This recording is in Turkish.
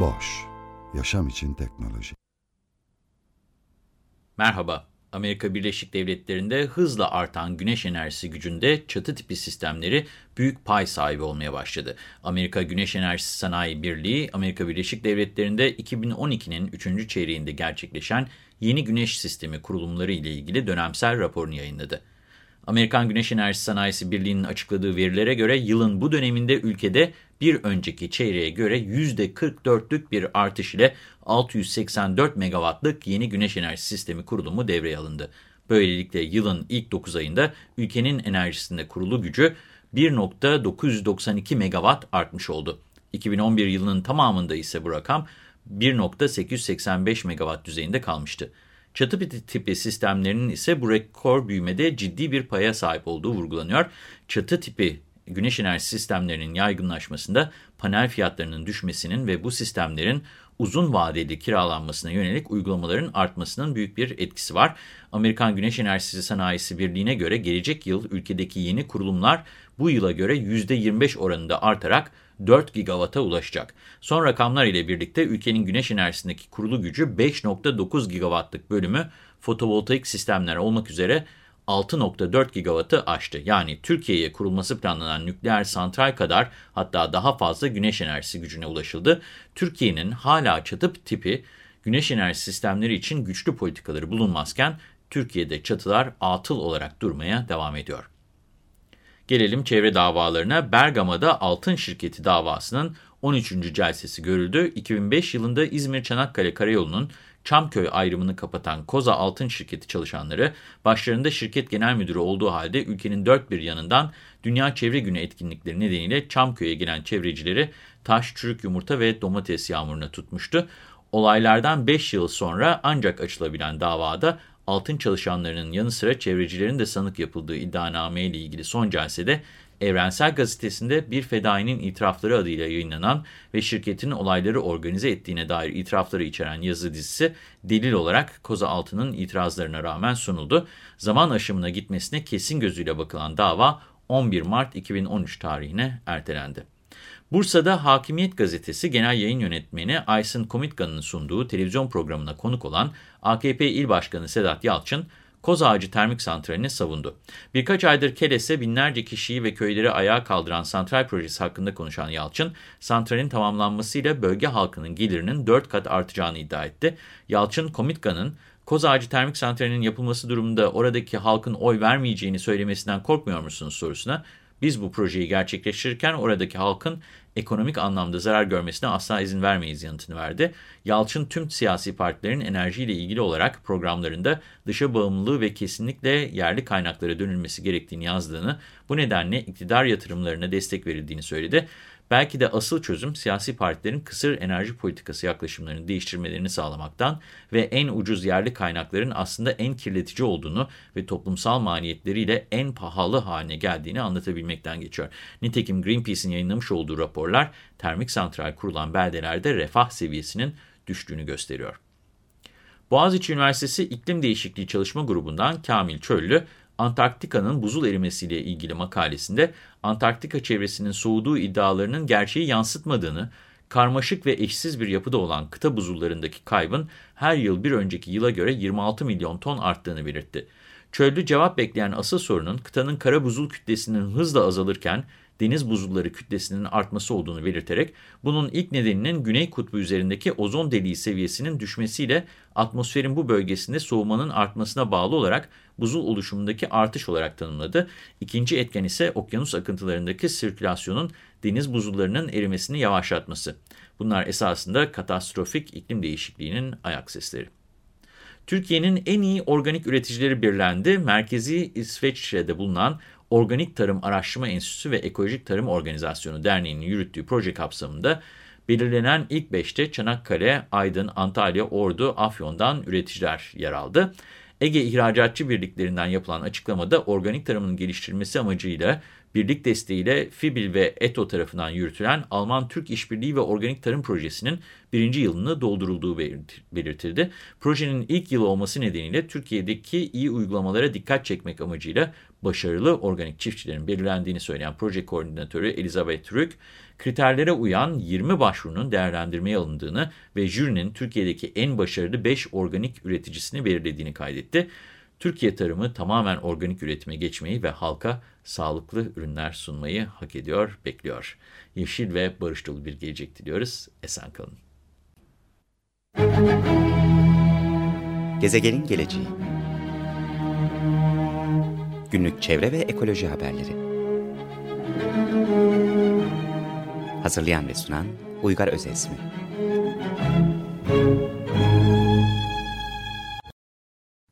Boş, yaşam için teknoloji. Merhaba, Amerika Birleşik Devletleri'nde hızla artan güneş enerjisi gücünde çatı tipi sistemleri büyük pay sahibi olmaya başladı. Amerika Güneş Enerjisi Sanayi Birliği, Amerika Birleşik Devletleri'nde 2012'nin 3. çeyreğinde gerçekleşen yeni güneş sistemi kurulumları ile ilgili dönemsel raporunu yayınladı. Amerikan Güneş Enerjisi Sanayisi Birliği'nin açıkladığı verilere göre yılın bu döneminde ülkede bir önceki çeyreğe göre %44'lük bir artış ile 684 megawattlık yeni güneş enerjisi sistemi kurulumu devreye alındı. Böylelikle yılın ilk 9 ayında ülkenin enerjisinde kurulu gücü 1.992 megawatt artmış oldu. 2011 yılının tamamında ise bu rakam 1.885 megawatt düzeyinde kalmıştı. Çatı tipi sistemlerinin ise bu rekor büyümede ciddi bir paya sahip olduğu vurgulanıyor. Çatı tipi güneş enerji sistemlerinin yaygınlaşmasında panel fiyatlarının düşmesinin ve bu sistemlerin uzun vadeli kiralanmasına yönelik uygulamaların artmasının büyük bir etkisi var. Amerikan Güneş Enerjisi Sanayisi Birliği'ne göre gelecek yıl ülkedeki yeni kurulumlar bu yıla göre %25 oranında artarak 4 gigawata ulaşacak. Son rakamlar ile birlikte ülkenin güneş enerjisindeki kurulu gücü 5.9 gigawattlık bölümü fotovoltaik sistemler olmak üzere 6.4 gigawattı aştı. Yani Türkiye'ye kurulması planlanan nükleer santral kadar hatta daha fazla güneş enerjisi gücüne ulaşıldı. Türkiye'nin hala çatı tipi güneş enerji sistemleri için güçlü politikaları bulunmazken Türkiye'de çatılar atıl olarak durmaya devam ediyor. Gelelim çevre davalarına. Bergama'da altın şirketi davasının 13. celsesi görüldü. 2005 yılında İzmir Çanakkale Karayolu'nun Çamköy ayrımını kapatan Koza Altın Şirketi çalışanları başlarında şirket genel müdürü olduğu halde ülkenin dört bir yanından Dünya Çevre Günü etkinlikleri nedeniyle Çamköy'e gelen çevrecileri taş, çürük yumurta ve domates yağmuruna tutmuştu. Olaylardan 5 yıl sonra ancak açılabilen davada altın çalışanlarının yanı sıra çevrecilerin de sanık yapıldığı iddianame ile ilgili son celsede Evrensel Gazetesi'nde bir fedainin itirafları adıyla yayınlanan ve şirketin olayları organize ettiğine dair itirafları içeren yazı dizisi delil olarak Koza Altı'nın itirazlarına rağmen sunuldu. Zaman aşımına gitmesine kesin gözüyle bakılan dava 11 Mart 2013 tarihine ertelendi. Bursa'da Hakimiyet Gazetesi Genel Yayın Yönetmeni Aysin Komitkan'ın sunduğu televizyon programına konuk olan AKP İl Başkanı Sedat Yalçın, Kozağacı Termik Santrali'ni savundu. Birkaç aydır Keles'e binlerce kişiyi ve köyleri ayağa kaldıran santral projesi hakkında konuşan Yalçın, santralin tamamlanmasıyla bölge halkının gelirinin 4 kat artacağını iddia etti. Yalçın, Komitka'nın Kozağacı Termik Santrali'nin yapılması durumunda oradaki halkın oy vermeyeceğini söylemesinden korkmuyor musunuz sorusuna, biz bu projeyi gerçekleştirirken oradaki halkın ekonomik anlamda zarar görmesine asla izin vermeyiz yanıtını verdi. Yalçın tüm siyasi partilerin enerjiyle ilgili olarak programlarında dışa bağımlılığı ve kesinlikle yerli kaynaklara dönülmesi gerektiğini yazdığını, bu nedenle iktidar yatırımlarına destek verildiğini söyledi. Belki de asıl çözüm siyasi partilerin kısır enerji politikası yaklaşımlarını değiştirmelerini sağlamaktan ve en ucuz yerli kaynakların aslında en kirletici olduğunu ve toplumsal maliyetleriyle en pahalı haline geldiğini anlatabilmekten geçiyor. Nitekim Greenpeace'in yayınlamış olduğu raporlar termik santral kurulan beldelerde refah seviyesinin düştüğünü gösteriyor. Boğaziçi Üniversitesi İklim Değişikliği Çalışma Grubu'ndan Kamil Çöllü, Antarktika'nın buzul erimesiyle ilgili makalesinde Antarktika çevresinin soğuduğu iddialarının gerçeği yansıtmadığını, karmaşık ve eşsiz bir yapıda olan kıta buzullarındaki kaybın her yıl bir önceki yıla göre 26 milyon ton arttığını belirtti. Çölde cevap bekleyen asıl sorunun kıtanın kara buzul kütlesinin hızla azalırken deniz buzulları kütlesinin artması olduğunu belirterek bunun ilk nedeninin Güney Kutbu üzerindeki ozon deliği seviyesinin düşmesiyle atmosferin bu bölgesinde soğumanın artmasına bağlı olarak buzul oluşumundaki artış olarak tanımladı. İkinci etken ise okyanus akıntılarındaki sirkülasyonun deniz buzullarının erimesini yavaşlatması. Bunlar esasında katastrofik iklim değişikliğinin ayak sesleri. Türkiye'nin en iyi organik üreticileri birlendi. Merkezi İsveç'te bulunan Organik Tarım Araştırma Enstitüsü ve Ekolojik Tarım Organizasyonu Derneği'nin yürüttüğü proje kapsamında belirlenen ilk beşte Çanakkale, Aydın, Antalya, Ordu, Afyon'dan üreticiler yer aldı. Ege İhracatçı Birliklerinden yapılan açıklamada organik tarımın geliştirilmesi amacıyla birlik desteğiyle FİBİL ve ETO tarafından yürütülen Alman-Türk İşbirliği ve Organik Tarım Projesi'nin birinci yılını doldurulduğu belirtildi. Projenin ilk yılı olması nedeniyle Türkiye'deki iyi uygulamalara dikkat çekmek amacıyla başarılı organik çiftçilerin belirlendiğini söyleyen proje koordinatörü Elizabeth Rück, kriterlere uyan 20 başvurunun değerlendirmeye alındığını ve jürinin Türkiye'deki en başarılı 5 organik üreticisini belirlediğini kaydetti. Türkiye tarımı tamamen organik üretime geçmeyi ve halka sağlıklı ürünler sunmayı hak ediyor, bekliyor. Yeşil ve barış dolu bir gelecek diliyoruz. Esen kalın. Gezegenin geleceği Günlük çevre ve ekoloji haberleri Hazırlayan ve sunan Uygar Özesmi